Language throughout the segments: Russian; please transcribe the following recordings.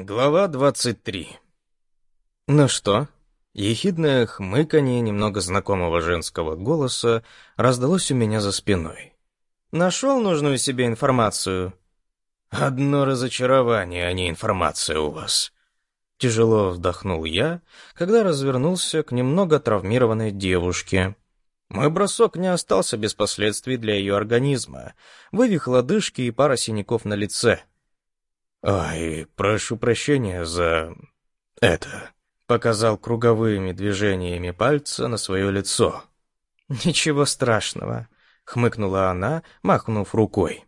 Глава двадцать три. Ну что? Ехидное хмыканье немного знакомого женского голоса раздалось у меня за спиной. Нашел нужную себе информацию? Одно разочарование, а не информация у вас. Тяжело вздохнул я, когда развернулся к немного травмированной девушке. Мой бросок не остался без последствий для ее организма. Вывих лодыжки и пара синяков на лице — «Ай, прошу прощения за... это...» Показал круговыми движениями пальца на свое лицо. «Ничего страшного», — хмыкнула она, махнув рукой.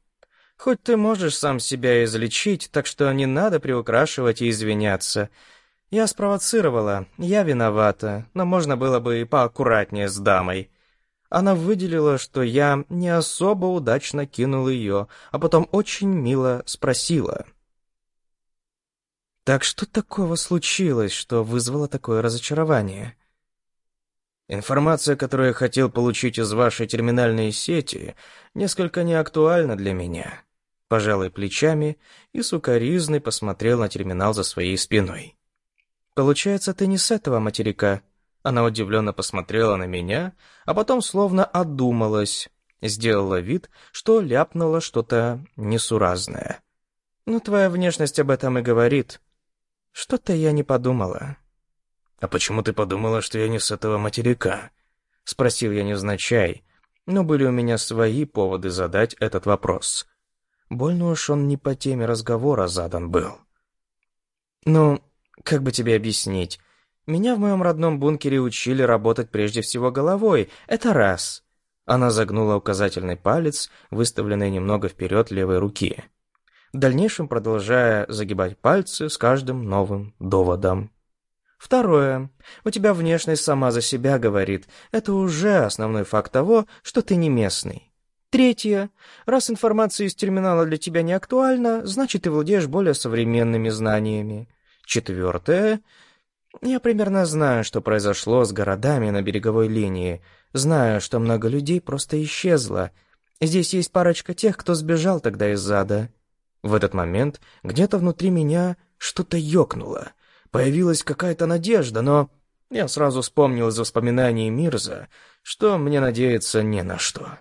«Хоть ты можешь сам себя излечить, так что не надо приукрашивать и извиняться. Я спровоцировала, я виновата, но можно было бы и поаккуратнее с дамой». Она выделила, что я не особо удачно кинул ее, а потом очень мило спросила — так что такого случилось, что вызвало такое разочарование? Информация, которую я хотел получить из вашей терминальной сети, несколько неактуальна для меня. Пожалуй плечами и сукоризной посмотрел на терминал за своей спиной. Получается, ты не с этого материка? Она удивленно посмотрела на меня, а потом словно одумалась, сделала вид, что ляпнула что-то несуразное. Ну, твоя внешность об этом и говорит. Что-то я не подумала. «А почему ты подумала, что я не с этого материка?» — спросил я невзначай, но были у меня свои поводы задать этот вопрос. Больно уж он не по теме разговора задан был. «Ну, как бы тебе объяснить? Меня в моем родном бункере учили работать прежде всего головой. Это раз». Она загнула указательный палец, выставленный немного вперед левой руки в дальнейшем продолжая загибать пальцы с каждым новым доводом. Второе. У тебя внешность сама за себя говорит. Это уже основной факт того, что ты не местный. Третье. Раз информация из терминала для тебя не актуальна, значит, ты владеешь более современными знаниями. Четвертое. Я примерно знаю, что произошло с городами на береговой линии. Знаю, что много людей просто исчезло. Здесь есть парочка тех, кто сбежал тогда из ада. В этот момент где-то внутри меня что-то ёкнуло. Появилась какая-то надежда, но я сразу вспомнил из воспоминаний Мирза, что мне надеяться не на что.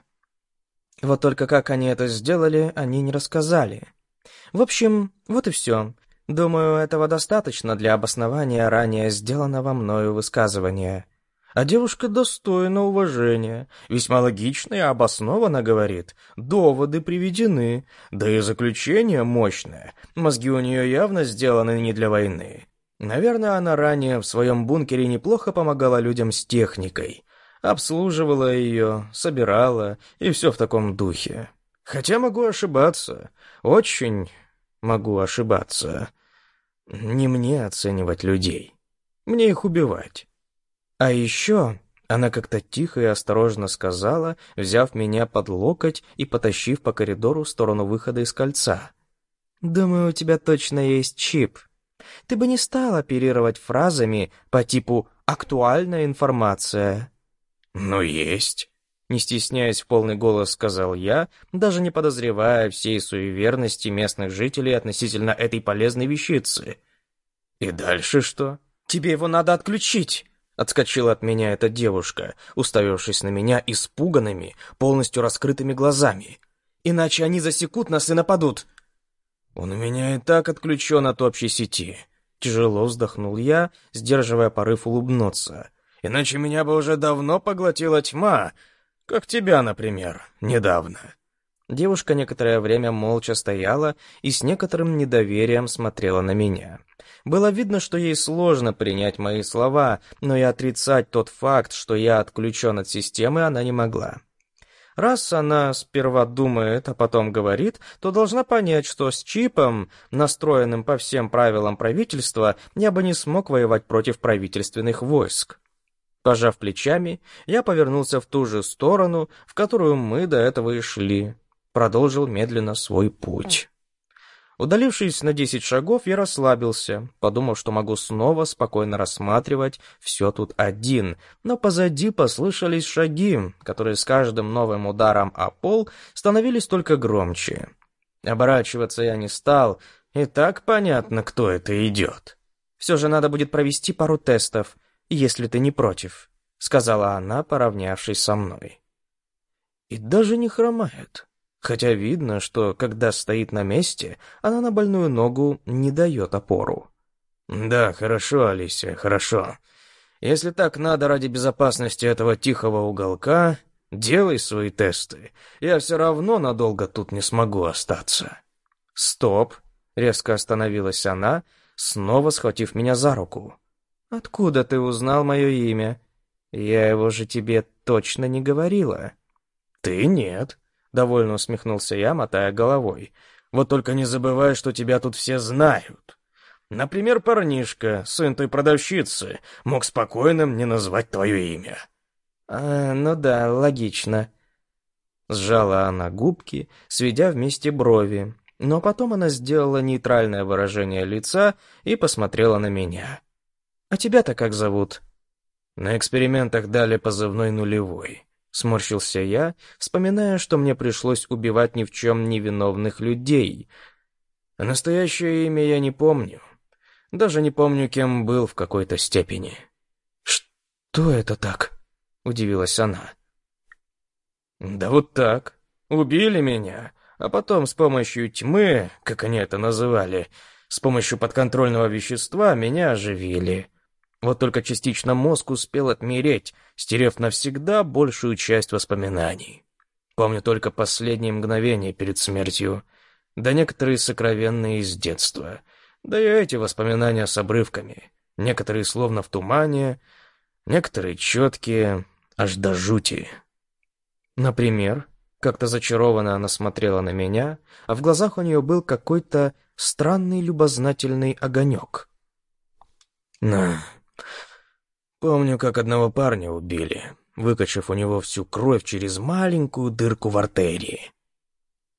Вот только как они это сделали, они не рассказали. В общем, вот и все. Думаю, этого достаточно для обоснования ранее сделанного мною высказывания. А девушка достойна уважения, весьма логично и обоснованно говорит, доводы приведены, да и заключение мощное, мозги у нее явно сделаны не для войны. Наверное, она ранее в своем бункере неплохо помогала людям с техникой, обслуживала ее, собирала и все в таком духе. Хотя могу ошибаться, очень могу ошибаться. Не мне оценивать людей, мне их убивать. А еще она как-то тихо и осторожно сказала, взяв меня под локоть и потащив по коридору в сторону выхода из кольца. «Думаю, у тебя точно есть чип. Ты бы не стал оперировать фразами по типу «актуальная информация». «Ну, есть», — не стесняясь в полный голос сказал я, даже не подозревая всей суеверности местных жителей относительно этой полезной вещицы. «И дальше что?» «Тебе его надо отключить!» Отскочила от меня эта девушка, уставившись на меня испуганными, полностью раскрытыми глазами. «Иначе они засекут нас и нападут!» «Он у меня и так отключен от общей сети», — тяжело вздохнул я, сдерживая порыв улыбнуться. «Иначе меня бы уже давно поглотила тьма, как тебя, например, недавно». Девушка некоторое время молча стояла и с некоторым недоверием смотрела на меня. Было видно, что ей сложно принять мои слова, но и отрицать тот факт, что я отключен от системы, она не могла. Раз она сперва думает, а потом говорит, то должна понять, что с чипом, настроенным по всем правилам правительства, я бы не смог воевать против правительственных войск. Пожав плечами, я повернулся в ту же сторону, в которую мы до этого и шли. Продолжил медленно свой путь. Удалившись на десять шагов, я расслабился, подумав, что могу снова спокойно рассматривать все тут один, но позади послышались шаги, которые с каждым новым ударом о пол становились только громче. Оборачиваться я не стал, И так понятно, кто это идет. Все же надо будет провести пару тестов, если ты не против», — сказала она, поравнявшись со мной. И даже не хромает. Хотя видно, что, когда стоит на месте, она на больную ногу не дает опору. «Да, хорошо, Алисия, хорошо. Если так надо ради безопасности этого тихого уголка, делай свои тесты. Я все равно надолго тут не смогу остаться». «Стоп!» — резко остановилась она, снова схватив меня за руку. «Откуда ты узнал мое имя? Я его же тебе точно не говорила». «Ты нет», — довольно усмехнулся я, мотая головой. «Вот только не забывай, что тебя тут все знают. Например, парнишка, сын той продавщицы, мог спокойно мне назвать твое имя». «А, ну да, логично». Сжала она губки, сведя вместе брови, но потом она сделала нейтральное выражение лица и посмотрела на меня. «А тебя-то как зовут?» На экспериментах дали позывной нулевой. Сморщился я, вспоминая, что мне пришлось убивать ни в чем невиновных людей. Настоящее имя я не помню. Даже не помню, кем был в какой-то степени. «Что это так?» — удивилась она. «Да вот так. Убили меня, а потом с помощью тьмы, как они это называли, с помощью подконтрольного вещества меня оживили». Вот только частично мозг успел отмереть, стерев навсегда большую часть воспоминаний. Помню только последние мгновения перед смертью, да некоторые сокровенные из детства, да и эти воспоминания с обрывками, некоторые словно в тумане, некоторые четкие, аж до жути. Например, как-то зачарованно она смотрела на меня, а в глазах у нее был какой-то странный любознательный огонек. «На, Помню, как одного парня убили, выкачав у него всю кровь через маленькую дырку в артерии.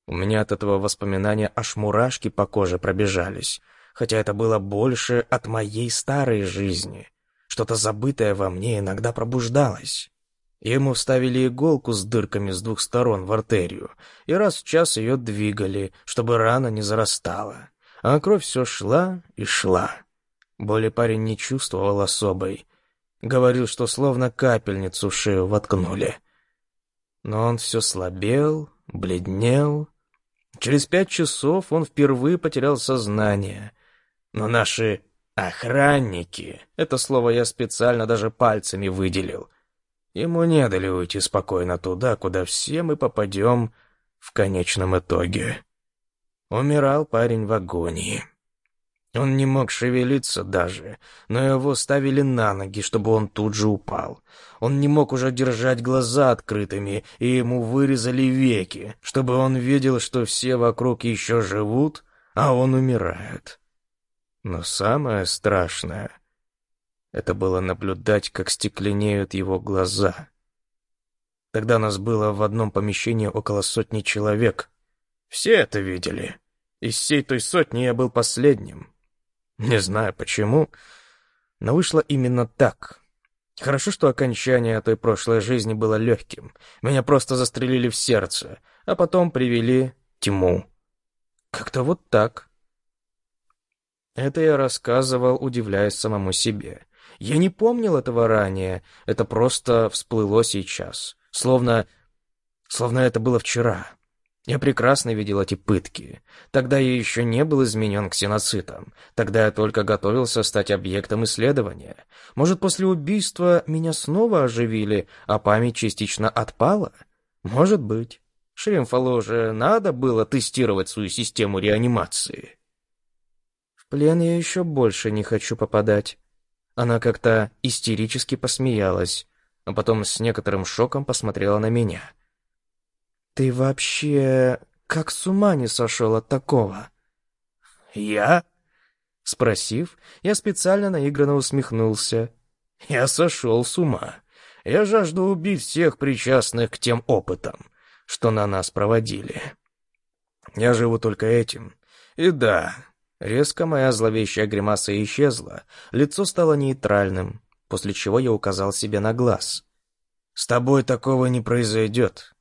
У меня от этого воспоминания аж мурашки по коже пробежались, хотя это было больше от моей старой жизни. Что-то забытое во мне иногда пробуждалось. Ему вставили иголку с дырками с двух сторон в артерию, и раз в час ее двигали, чтобы рана не зарастала. А кровь все шла и шла. Боли парень не чувствовал особой. Говорил, что словно капельницу в шею воткнули. Но он все слабел, бледнел. Через пять часов он впервые потерял сознание. Но наши охранники, это слово я специально даже пальцами выделил, ему не дали уйти спокойно туда, куда все мы попадем в конечном итоге. Умирал парень в агонии. Он не мог шевелиться даже, но его ставили на ноги, чтобы он тут же упал. Он не мог уже держать глаза открытыми, и ему вырезали веки, чтобы он видел, что все вокруг еще живут, а он умирает. Но самое страшное — это было наблюдать, как стекленеют его глаза. Тогда нас было в одном помещении около сотни человек. Все это видели. Из всей той сотни я был последним. Не знаю почему, но вышло именно так. Хорошо, что окончание той прошлой жизни было легким. Меня просто застрелили в сердце, а потом привели тьму. Как-то вот так. Это я рассказывал, удивляясь самому себе. Я не помнил этого ранее, это просто всплыло сейчас. Словно... словно это было вчера. Я прекрасно видел эти пытки. Тогда я еще не был изменен ксеноцитом. Тогда я только готовился стать объектом исследования. Может, после убийства меня снова оживили, а память частично отпала? Может быть. Шримфалу же надо было тестировать свою систему реанимации. В плен я еще больше не хочу попадать. Она как-то истерически посмеялась, а потом с некоторым шоком посмотрела на меня — ты вообще как с ума не сошел от такого? Я? Спросив, я специально наигранно усмехнулся. Я сошел с ума. Я жажду убить всех причастных к тем опытам, что на нас проводили. Я живу только этим. И да, резко моя зловещая гримаса исчезла, лицо стало нейтральным, после чего я указал себе на глаз. «С тобой такого не произойдет.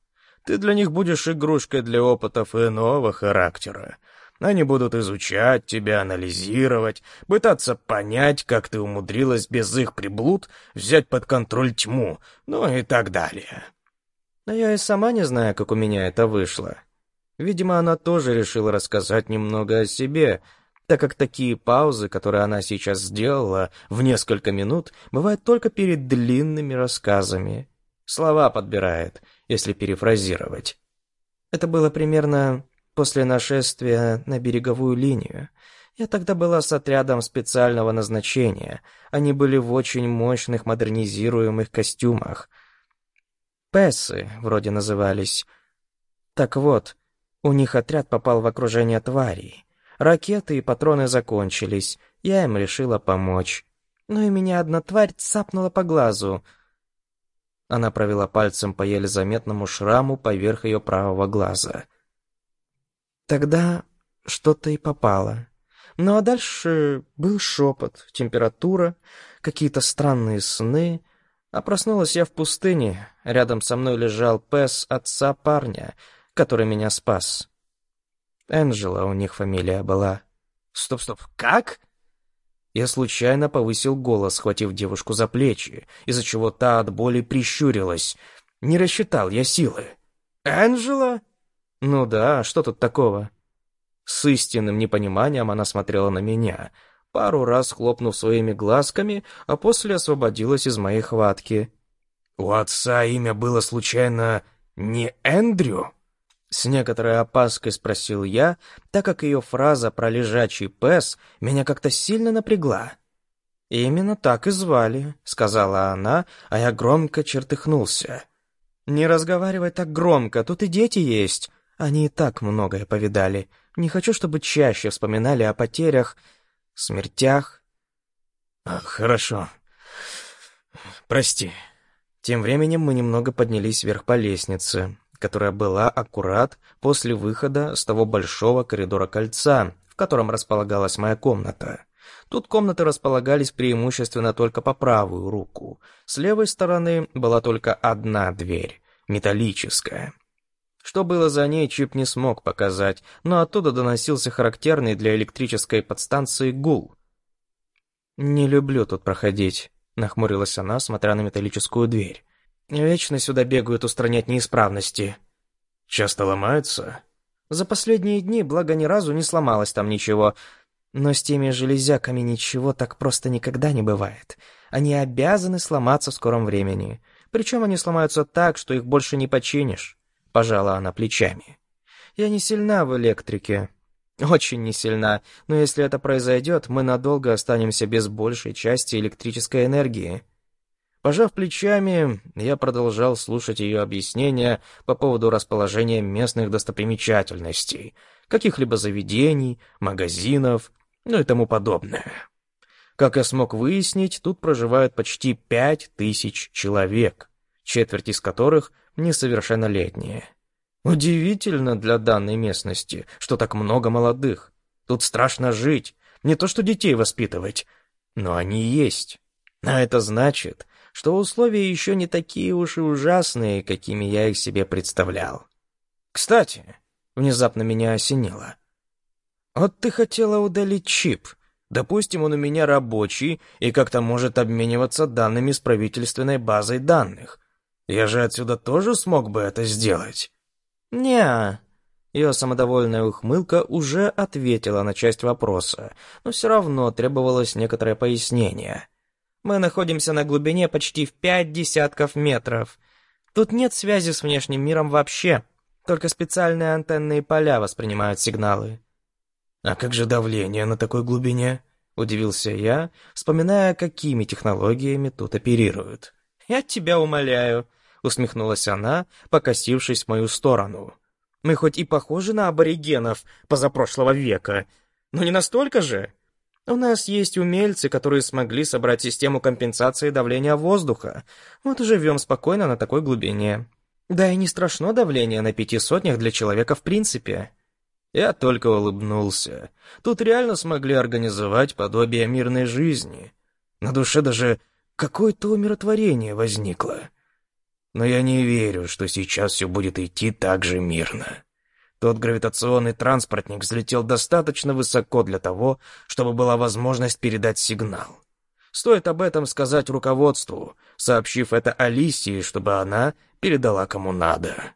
Ты для них будешь игрушкой для опытов иного характера. Они будут изучать тебя, анализировать, пытаться понять, как ты умудрилась без их приблуд взять под контроль тьму, ну и так далее. Но я и сама не знаю, как у меня это вышло. Видимо, она тоже решила рассказать немного о себе, так как такие паузы, которые она сейчас сделала в несколько минут, бывают только перед длинными рассказами. Слова подбирает, если перефразировать. Это было примерно после нашествия на береговую линию. Я тогда была с отрядом специального назначения. Они были в очень мощных модернизируемых костюмах. Пессы вроде назывались. Так вот, у них отряд попал в окружение тварей. Ракеты и патроны закончились. Я им решила помочь. Но и меня одна тварь цапнула по глазу. Она провела пальцем по еле заметному шраму поверх ее правого глаза — Тогда что-то и попало. Ну а дальше был шепот, температура, какие-то странные сны. А проснулась я в пустыне. Рядом со мной лежал пес отца парня, который меня спас. Энджела у них фамилия была. Стоп, стоп, как? Я случайно повысил голос, схватив девушку за плечи, из-за чего та от боли прищурилась. Не рассчитал я силы. «Энджела?» «Ну да, что тут такого?» С истинным непониманием она смотрела на меня, пару раз хлопнув своими глазками, а после освободилась из моей хватки. «У отца имя было случайно не Эндрю?» С некоторой опаской спросил я, так как ее фраза про лежачий пес меня как-то сильно напрягла. «Именно так и звали», — сказала она, а я громко чертыхнулся. «Не разговаривай так громко, тут и дети есть. Они и так многое повидали. Не хочу, чтобы чаще вспоминали о потерях, смертях. А, хорошо. Прости. Тем временем мы немного поднялись вверх по лестнице, которая была аккурат после выхода с того большого коридора кольца, в котором располагалась моя комната. Тут комнаты располагались преимущественно только по правую руку. С левой стороны была только одна дверь, металлическая. Что было за ней, Чип не смог показать, но оттуда доносился характерный для электрической подстанции гул. «Не люблю тут проходить», — нахмурилась она, смотря на металлическую дверь. «Вечно сюда бегают устранять неисправности». «Часто ломаются?» «За последние дни, благо, ни разу не сломалось там ничего. Но с теми железяками ничего так просто никогда не бывает. Они обязаны сломаться в скором времени. Причем они сломаются так, что их больше не починишь». — пожала она плечами. «Я не сильна в электрике. Очень не сильна, но если это произойдет, мы надолго останемся без большей части электрической энергии». Пожав плечами, я продолжал слушать ее объяснения по поводу расположения местных достопримечательностей, каких-либо заведений, магазинов, ну и тому подобное. Как я смог выяснить, тут проживают почти пять тысяч человек, четверть из которых несовершеннолетние. Удивительно для данной местности, что так много молодых. Тут страшно жить, не то что детей воспитывать, но они есть. А это значит, что условия еще не такие уж и ужасные, какими я их себе представлял. Кстати, внезапно меня осенило. Вот ты хотела удалить чип. Допустим, он у меня рабочий и как-то может обмениваться данными с правительственной базой данных. Я же отсюда тоже смог бы это сделать. не Ее самодовольная ухмылка уже ответила на часть вопроса, но все равно требовалось некоторое пояснение. Мы находимся на глубине почти в пять десятков метров. Тут нет связи с внешним миром вообще, только специальные антенные поля воспринимают сигналы. «А как же давление на такой глубине?» — удивился я, вспоминая, какими технологиями тут оперируют. «Я тебя умоляю», усмехнулась она, покосившись в мою сторону. Мы хоть и похожи на аборигенов позапрошлого века, но не настолько же. У нас есть умельцы, которые смогли собрать систему компенсации давления воздуха. Вот и живем спокойно на такой глубине. Да и не страшно давление на пяти сотнях для человека в принципе. Я только улыбнулся. Тут реально смогли организовать подобие мирной жизни. На душе даже какое-то умиротворение возникло. Но я не верю, что сейчас все будет идти так же мирно. Тот гравитационный транспортник взлетел достаточно высоко для того, чтобы была возможность передать сигнал. Стоит об этом сказать руководству, сообщив это Алисии, чтобы она передала кому надо.